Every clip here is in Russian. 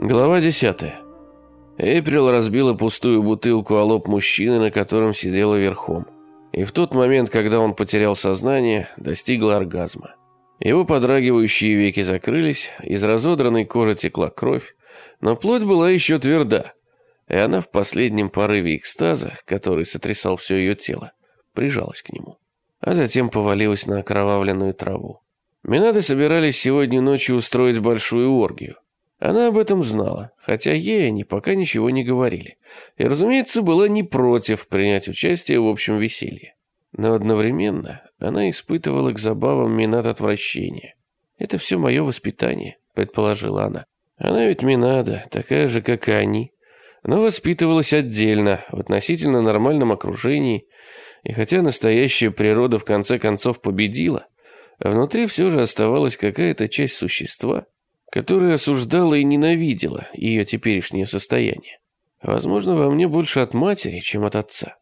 Глава 10. Эйприл разбила пустую бутылку о лоб мужчины, на котором сидела верхом. И в тот момент, когда он потерял сознание, достигла оргазма. Его подрагивающие веки закрылись, из разодранной кожи текла кровь, но плоть была еще тверда, и она в последнем порыве экстаза, который сотрясал все ее тело, прижалась к нему, а затем повалилась на окровавленную траву. Минады собирались сегодня ночью устроить большую оргию. Она об этом знала, хотя ей они пока ничего не говорили. И, разумеется, была не против принять участие в общем веселье. Но одновременно она испытывала к забавам Минат отвращение. «Это все мое воспитание», — предположила она. «Она ведь Минада, такая же, как и они, но воспитывалась отдельно, в относительно нормальном окружении, и хотя настоящая природа в конце концов победила, внутри все же оставалась какая-то часть существа, которая осуждала и ненавидела ее теперешнее состояние. Возможно, во мне больше от матери, чем от отца.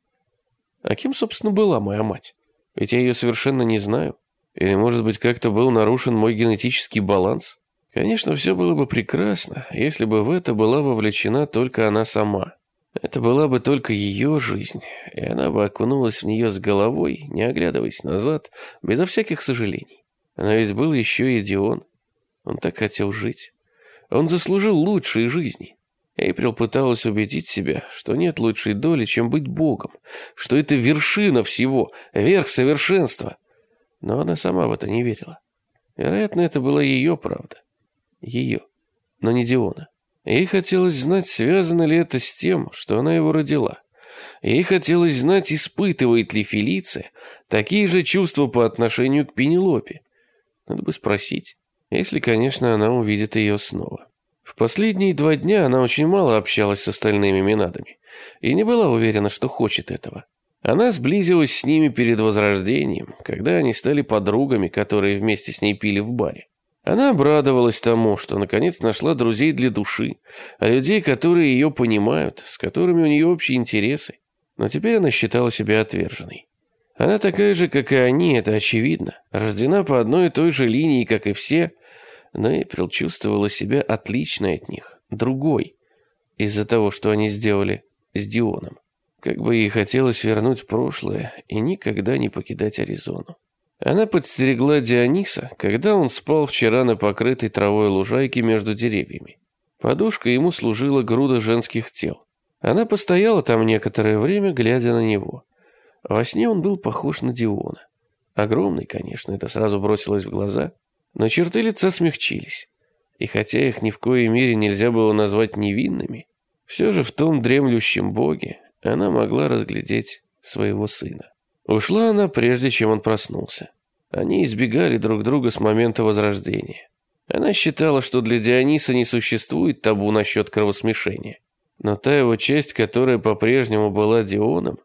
А кем, собственно, была моя мать? Ведь я ее совершенно не знаю. Или, может быть, как-то был нарушен мой генетический баланс? Конечно, все было бы прекрасно, если бы в это была вовлечена только она сама. Это была бы только ее жизнь, и она бы окунулась в нее с головой, не оглядываясь назад, безо всяких сожалений. Но ведь был еще и Дион. Он так хотел жить. Он заслужил лучшей жизни. Эйприл пыталась убедить себя, что нет лучшей доли, чем быть богом, что это вершина всего, верх совершенства. Но она сама в это не верила. Вероятно, это была ее правда. Ее, но не Диона. Ей хотелось знать, связано ли это с тем, что она его родила. Ей хотелось знать, испытывает ли Фелиция такие же чувства по отношению к Пенелопе. Надо бы спросить. Если, конечно, она увидит ее снова. В последние два дня она очень мало общалась с остальными Минадами и не была уверена, что хочет этого. Она сблизилась с ними перед Возрождением, когда они стали подругами, которые вместе с ней пили в баре. Она обрадовалась тому, что наконец нашла друзей для души, а людей, которые ее понимают, с которыми у нее общие интересы. Но теперь она считала себя отверженной. Она такая же, как и они, это очевидно. Рождена по одной и той же линии, как и все, но Эйприл чувствовала себя отличной от них, другой, из-за того, что они сделали с Дионом. Как бы ей хотелось вернуть прошлое и никогда не покидать Аризону. Она подстерегла Диониса, когда он спал вчера на покрытой травой лужайке между деревьями. Подушкой ему служила груда женских тел. Она постояла там некоторое время, глядя на него. Во сне он был похож на Диона. Огромный, конечно, это сразу бросилось в глаза, но черты лица смягчились. И хотя их ни в коей мере нельзя было назвать невинными, все же в том дремлющем боге она могла разглядеть своего сына. Ушла она, прежде чем он проснулся. Они избегали друг друга с момента возрождения. Она считала, что для Диониса не существует табу насчет кровосмешения. Но та его часть, которая по-прежнему была Дионом,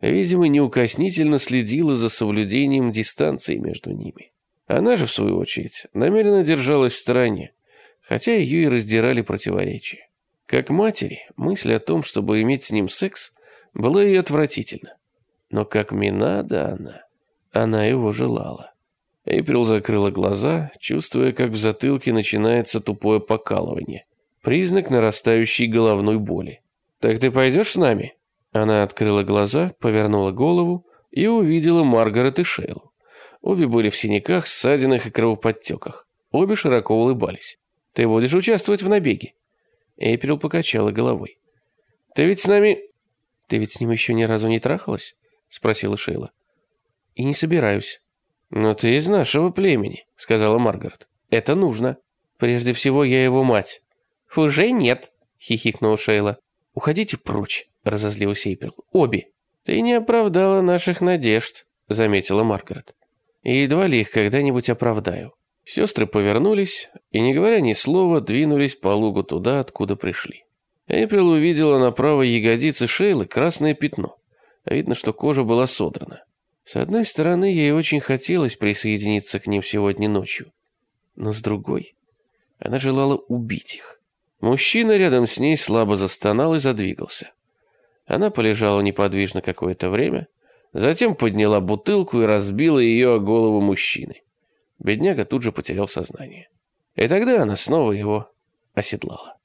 видимо, неукоснительно следила за соблюдением дистанции между ними. Она же, в свою очередь, намеренно держалась в стороне, хотя ее и раздирали противоречия. Как матери, мысль о том, чтобы иметь с ним секс, была ей отвратительна. Но как Минада она, она его желала. Эйприл закрыла глаза, чувствуя, как в затылке начинается тупое покалывание. Признак нарастающей головной боли. «Так ты пойдешь с нами?» Она открыла глаза, повернула голову и увидела Маргарет и Шейлу. Обе были в синяках, ссадинах и кровоподтеках. Обе широко улыбались. «Ты будешь участвовать в набеге?» Эйприл покачала головой. «Ты ведь с нами...» «Ты ведь с ним еще ни разу не трахалась?» Спросила Шейла. «И не собираюсь». «Но ты из нашего племени», — сказала Маргарет. «Это нужно. Прежде всего, я его мать». «Уже нет», — хихикнула Шейла. «Уходите прочь», — разозлилась Эйприл. «Обе». «Ты не оправдала наших надежд», — заметила Маргарет. «И едва ли их когда-нибудь оправдаю». Сестры повернулись и, не говоря ни слова, двинулись по лугу туда, откуда пришли. Эйприл увидела на правой ягодице Шейлы красное пятно. Видно, что кожа была содрана. С одной стороны, ей очень хотелось присоединиться к ним сегодня ночью. Но с другой, она желала убить их. Мужчина рядом с ней слабо застонал и задвигался. Она полежала неподвижно какое-то время, затем подняла бутылку и разбила ее о голову мужчины. Бедняга тут же потерял сознание. И тогда она снова его оседлала.